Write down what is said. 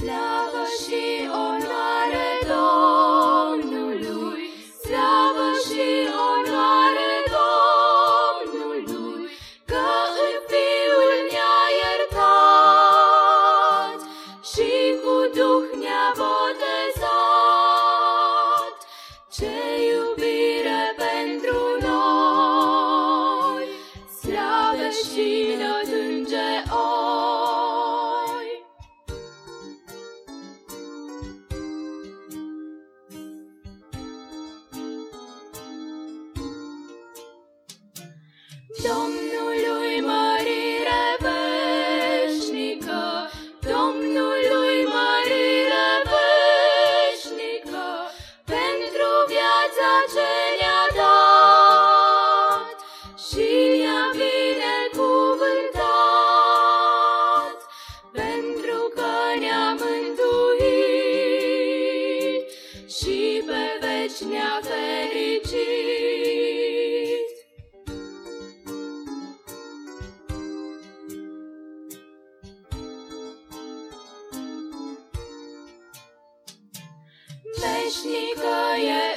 Slavă și onoare Domnului mărire veșnică, Domnului mărire veșnică, pentru viața ce ne-a dat și ne-a binecuvântat, pentru că ne-a mântuit și pe veci ne-a fericit. veșnică e.